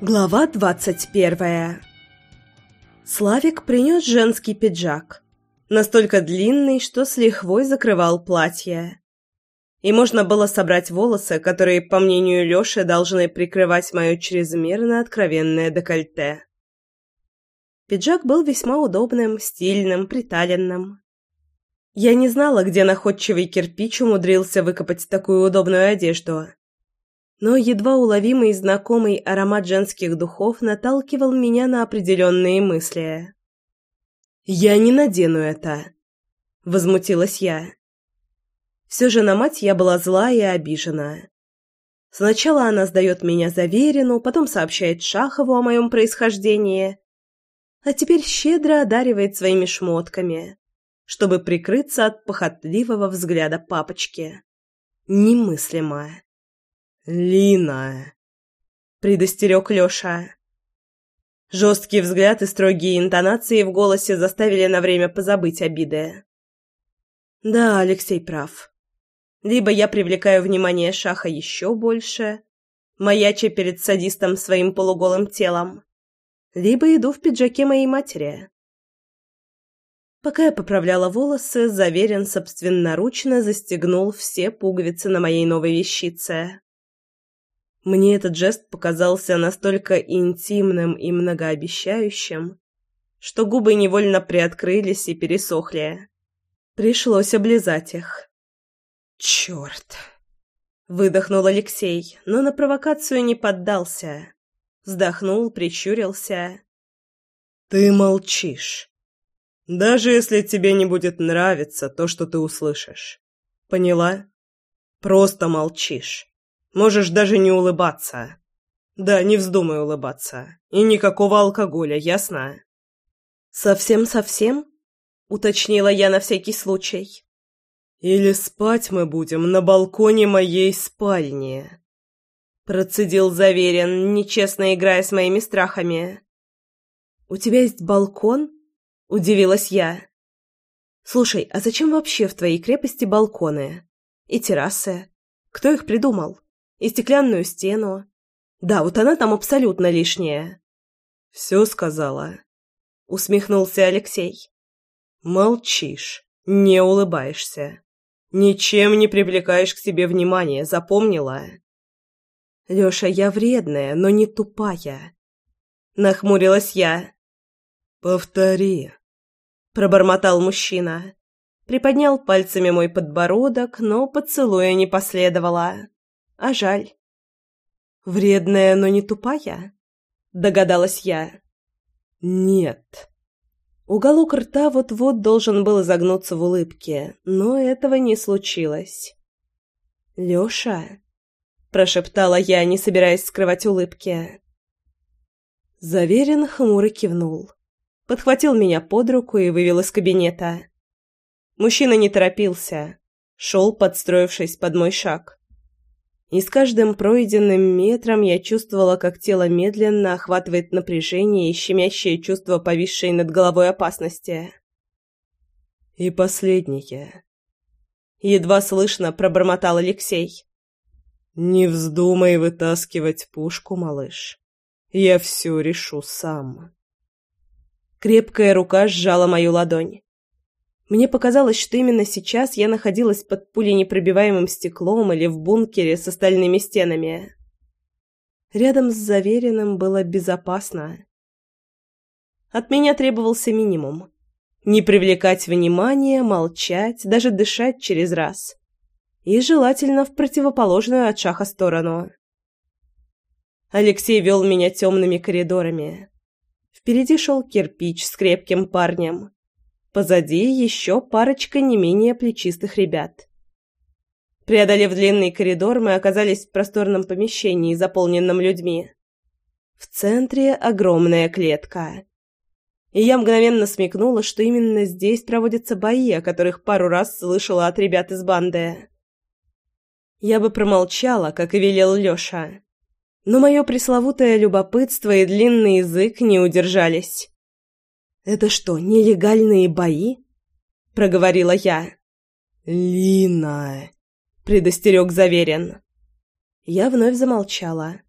Глава двадцать первая Славик принес женский пиджак, настолько длинный, что с лихвой закрывал платье. И можно было собрать волосы, которые, по мнению Лёши, должны прикрывать мое чрезмерно откровенное декольте. Пиджак был весьма удобным, стильным, приталенным. Я не знала, где находчивый кирпич умудрился выкопать такую удобную одежду но едва уловимый знакомый аромат женских духов наталкивал меня на определенные мысли. «Я не надену это!» — возмутилась я. Все же на мать я была зла и обижена. Сначала она сдает меня Заверину, потом сообщает Шахову о моем происхождении, а теперь щедро одаривает своими шмотками, чтобы прикрыться от похотливого взгляда папочки. Немыслимо. «Лина!» — предостерег Леша. Жесткий взгляд и строгие интонации в голосе заставили на время позабыть обиды. «Да, Алексей прав. Либо я привлекаю внимание Шаха еще больше, маяча перед садистом своим полуголым телом, либо иду в пиджаке моей матери». Пока я поправляла волосы, Заверен собственноручно застегнул все пуговицы на моей новой вещице. Мне этот жест показался настолько интимным и многообещающим, что губы невольно приоткрылись и пересохли. Пришлось облизать их. «Черт!» — выдохнул Алексей, но на провокацию не поддался. Вздохнул, прищурился. «Ты молчишь. Даже если тебе не будет нравиться то, что ты услышишь. Поняла? Просто молчишь. Можешь даже не улыбаться. Да, не вздумай улыбаться. И никакого алкоголя, ясно? Совсем-совсем? Уточнила я на всякий случай. Или спать мы будем на балконе моей спальни. Процедил Заверен, нечестно играя с моими страхами. «У тебя есть балкон?» – удивилась я. «Слушай, а зачем вообще в твоей крепости балконы? И террасы? Кто их придумал?» И стеклянную стену. Да, вот она там абсолютно лишняя. Все сказала. Усмехнулся Алексей. Молчишь, не улыбаешься. Ничем не привлекаешь к себе внимания, запомнила? Лёша, я вредная, но не тупая. Нахмурилась я. Повтори. Пробормотал мужчина. Приподнял пальцами мой подбородок, но поцелуя не последовало. А жаль. Вредная, но не тупая? Догадалась я. Нет. Уголок рта вот-вот должен был изогнуться в улыбке, но этого не случилось. «Лёша?» – прошептала я, не собираясь скрывать улыбки. Заверен хмуро кивнул. Подхватил меня под руку и вывел из кабинета. Мужчина не торопился. Шел, подстроившись под мой шаг. И с каждым пройденным метром я чувствовала, как тело медленно охватывает напряжение и щемящее чувство повисшей над головой опасности. «И последнее». Едва слышно пробормотал Алексей. «Не вздумай вытаскивать пушку, малыш. Я все решу сам». Крепкая рука сжала мою ладонь. Мне показалось, что именно сейчас я находилась под пуленепробиваемым стеклом или в бункере с остальными стенами. Рядом с Заверенным было безопасно. От меня требовался минимум. Не привлекать внимания, молчать, даже дышать через раз. И желательно в противоположную от шаха сторону. Алексей вел меня темными коридорами. Впереди шел кирпич с крепким парнем. Позади еще парочка не менее плечистых ребят. Преодолев длинный коридор, мы оказались в просторном помещении, заполненном людьми. В центре огромная клетка. И я мгновенно смекнула, что именно здесь проводятся бои, о которых пару раз слышала от ребят из банды. Я бы промолчала, как и велел Лёша. Но мое пресловутое любопытство и длинный язык не удержались. «Это что, нелегальные бои?» — проговорила я. «Лина!» — предостерег Заверен. Я вновь замолчала.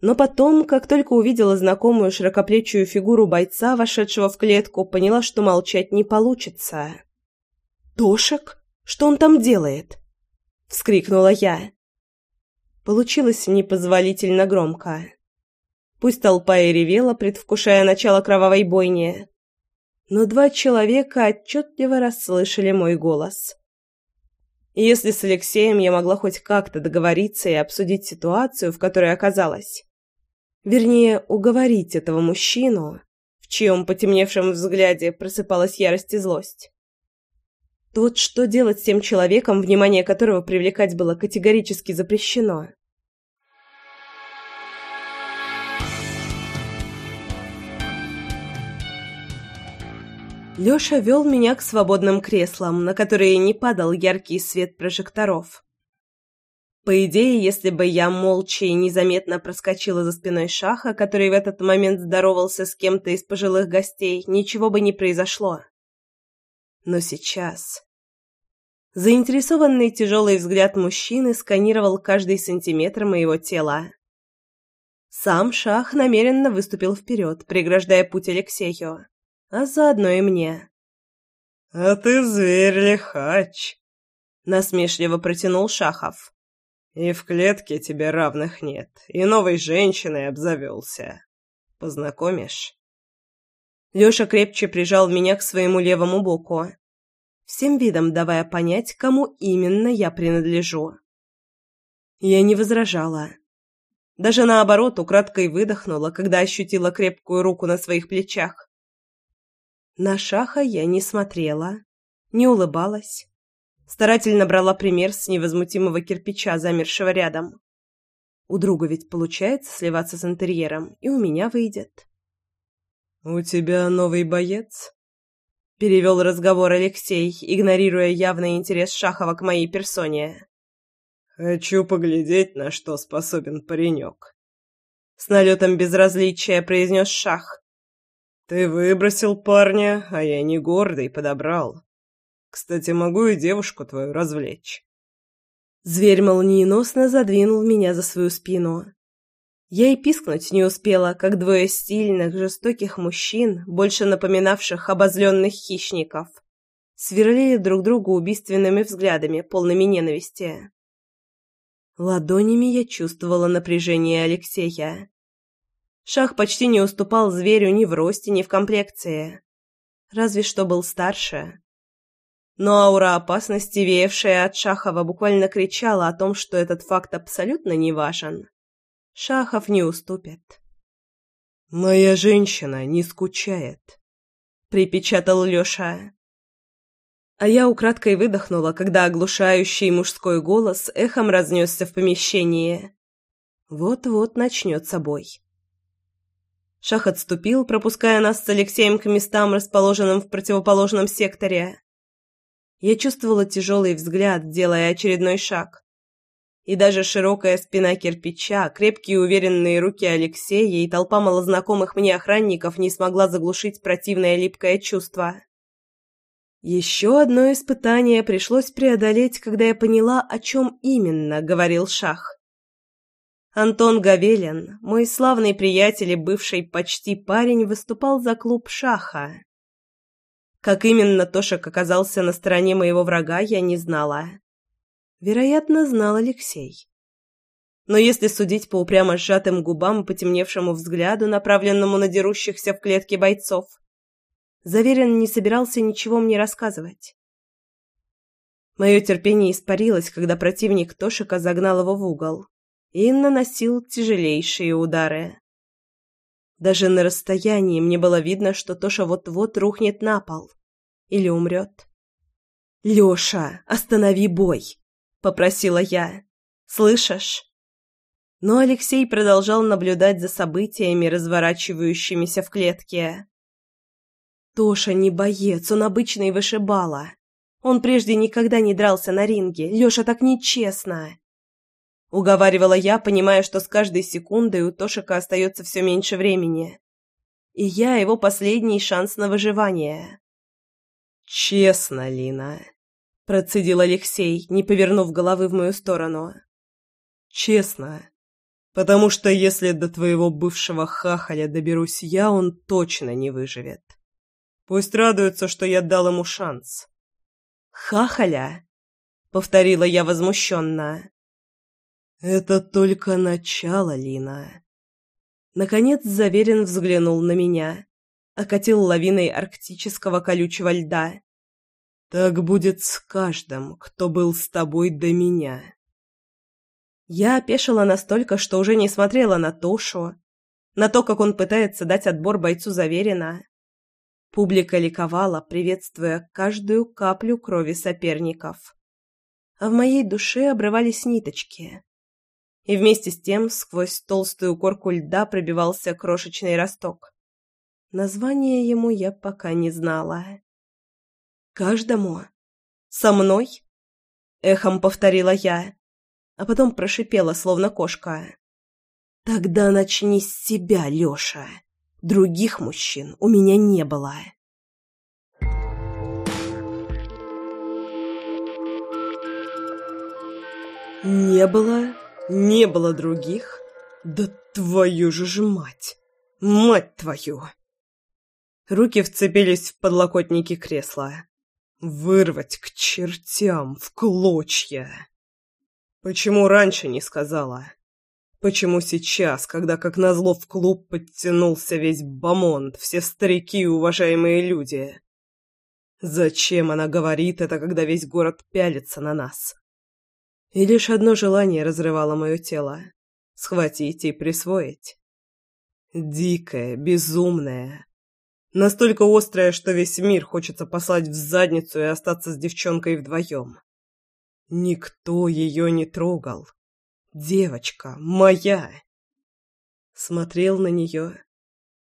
Но потом, как только увидела знакомую широкоплечую фигуру бойца, вошедшего в клетку, поняла, что молчать не получится. «Тошек? Что он там делает?» — вскрикнула я. Получилось непозволительно громко. Пусть толпа и ревела, предвкушая начало кровавой бойни, но два человека отчетливо расслышали мой голос. Если с Алексеем я могла хоть как-то договориться и обсудить ситуацию, в которой оказалась, вернее, уговорить этого мужчину, в чьем потемневшем взгляде просыпалась ярость и злость, то вот что делать с тем человеком, внимание которого привлекать было категорически запрещено? Лёша вёл меня к свободным креслам, на которые не падал яркий свет прожекторов. По идее, если бы я молча и незаметно проскочила за спиной Шаха, который в этот момент здоровался с кем-то из пожилых гостей, ничего бы не произошло. Но сейчас... Заинтересованный тяжелый взгляд мужчины сканировал каждый сантиметр моего тела. Сам Шах намеренно выступил вперед, преграждая путь Алексею а заодно и мне. «А ты зверь лихач», — насмешливо протянул Шахов. «И в клетке тебе равных нет, и новой женщиной обзавелся. Познакомишь?» Лёша крепче прижал меня к своему левому боку, всем видом давая понять, кому именно я принадлежу. Я не возражала. Даже наоборот, украдкой выдохнула, когда ощутила крепкую руку на своих плечах. На Шаха я не смотрела, не улыбалась. Старательно брала пример с невозмутимого кирпича, замершего рядом. У друга ведь получается сливаться с интерьером, и у меня выйдет. «У тебя новый боец?» Перевел разговор Алексей, игнорируя явный интерес Шахова к моей персоне. «Хочу поглядеть, на что способен паренек». С налетом безразличия произнес Шах. «Ты выбросил парня, а я не гордый подобрал. Кстати, могу и девушку твою развлечь». Зверь молниеносно задвинул меня за свою спину. Я и пискнуть не успела, как двое стильных, жестоких мужчин, больше напоминавших обозленных хищников, сверлили друг друга убийственными взглядами, полными ненависти. Ладонями я чувствовала напряжение Алексея. Шах почти не уступал зверю ни в росте, ни в комплекции. Разве что был старше. Но аура опасности, веявшая от Шахова, буквально кричала о том, что этот факт абсолютно не важен. Шахов не уступит. «Моя женщина не скучает», — припечатал Лёша. А я украдкой выдохнула, когда оглушающий мужской голос эхом разнесся в помещении. Вот-вот начнет собой. Шах отступил, пропуская нас с Алексеем к местам, расположенным в противоположном секторе. Я чувствовала тяжелый взгляд, делая очередной шаг. И даже широкая спина кирпича, крепкие уверенные руки Алексея и толпа малознакомых мне охранников не смогла заглушить противное липкое чувство. Еще одно испытание пришлось преодолеть, когда я поняла, о чем именно говорил Шах. Антон Гавелин, мой славный приятель и бывший почти парень, выступал за клуб шаха. Как именно Тошек оказался на стороне моего врага, я не знала. Вероятно, знал Алексей. Но если судить по упрямо сжатым губам и потемневшему взгляду, направленному на дерущихся в клетке бойцов, Заверен не собирался ничего мне рассказывать. Мое терпение испарилось, когда противник Тошика загнал его в угол и наносил тяжелейшие удары. Даже на расстоянии мне было видно, что Тоша вот-вот рухнет на пол или умрет. «Леша, останови бой!» — попросила я. «Слышишь?» Но Алексей продолжал наблюдать за событиями, разворачивающимися в клетке. Тоша не боец, он обычный вышибала. Он прежде никогда не дрался на ринге. Леша так нечестно. Уговаривала я, понимая, что с каждой секундой у Тошика остается все меньше времени. И я его последний шанс на выживание. «Честно, Лина», — процедил Алексей, не повернув головы в мою сторону. «Честно. Потому что если до твоего бывшего хахаля доберусь я, он точно не выживет. Пусть радуется, что я дал ему шанс. «Хахаля?» — повторила я возмущенно. «Это только начало, Лина». Наконец Заверин взглянул на меня, окатил лавиной арктического колючего льда. «Так будет с каждым, кто был с тобой до меня». Я опешила настолько, что уже не смотрела на Тошу, на то, как он пытается дать отбор бойцу Заверина. Публика ликовала, приветствуя каждую каплю крови соперников. А в моей душе обрывались ниточки. И вместе с тем сквозь толстую корку льда пробивался крошечный росток. Название ему я пока не знала. «Каждому? Со мной?» — эхом повторила я а потом прошипела, словно кошка. «Тогда начни с себя, Лёша. Других мужчин у меня не было». «Не было? Не было других? Да твою же ж мать! Мать твою!» Руки вцепились в подлокотники кресла. «Вырвать к чертям, в клочья!» Почему раньше не сказала? Почему сейчас, когда как назло в клуб подтянулся весь бомонд, все старики и уважаемые люди? Зачем она говорит это, когда весь город пялится на нас? И лишь одно желание разрывало мое тело — схватить и присвоить. Дикое, безумное. Настолько острое, что весь мир хочется послать в задницу и остаться с девчонкой вдвоем. Никто ее не трогал. Девочка моя. Смотрел на нее.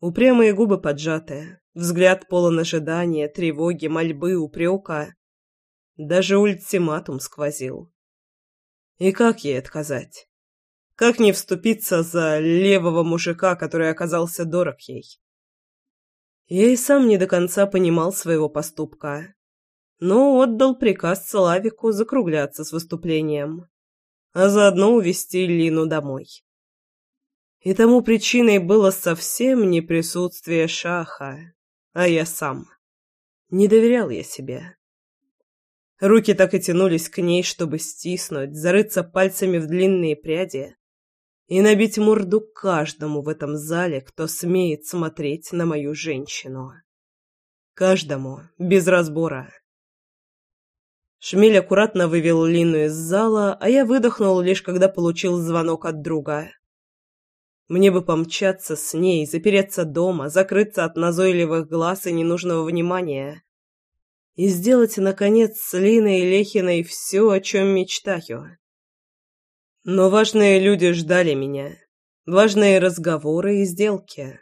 Упрямые губы поджатые, взгляд полон ожидания, тревоги, мольбы, упрека. Даже ультиматум сквозил. И как ей отказать? Как не вступиться за левого мужика, который оказался дорог ей? Я и сам не до конца понимал своего поступка, но отдал приказ Славику закругляться с выступлением, а заодно увезти Лину домой. И тому причиной было совсем не присутствие Шаха, а я сам. Не доверял я себе. Руки так и тянулись к ней, чтобы стиснуть, зарыться пальцами в длинные пряди и набить морду каждому в этом зале, кто смеет смотреть на мою женщину. Каждому, без разбора. Шмель аккуратно вывел Лину из зала, а я выдохнул лишь когда получил звонок от друга. Мне бы помчаться с ней, запереться дома, закрыться от назойливых глаз и ненужного внимания. И сделать, наконец, с Линой Лехиной все, о чем мечтаю. Но важные люди ждали меня. Важные разговоры и сделки.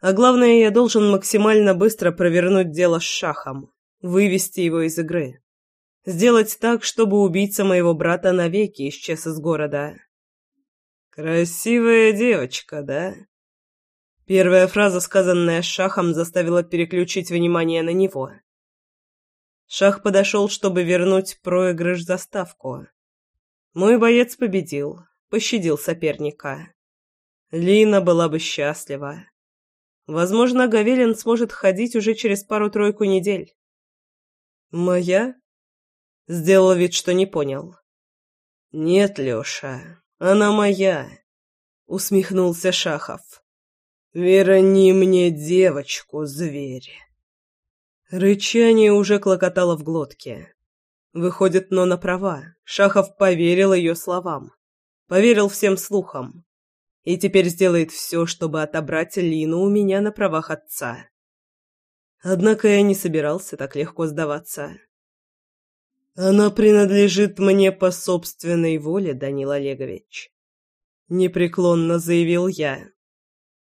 А главное, я должен максимально быстро провернуть дело с Шахом, вывести его из игры. Сделать так, чтобы убийца моего брата навеки исчез из города. «Красивая девочка, да?» Первая фраза, сказанная Шахом, заставила переключить внимание на него. Шах подошел, чтобы вернуть проигрыш за ставку. Мой боец победил, пощадил соперника. Лина была бы счастлива. Возможно, Гавелин сможет ходить уже через пару-тройку недель. «Моя?» Сделал вид, что не понял. «Нет, Леша, она моя», — усмехнулся Шахов. «Верни мне девочку, зверь». Рычание уже клокотало в глотке. Выходит, но на права. Шахов поверил ее словам. Поверил всем слухам. И теперь сделает все, чтобы отобрать Лину у меня на правах отца. Однако я не собирался так легко сдаваться. Она принадлежит мне по собственной воле, Данил Олегович, непреклонно заявил я.